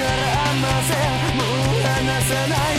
からませもう離さない。